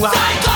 you out.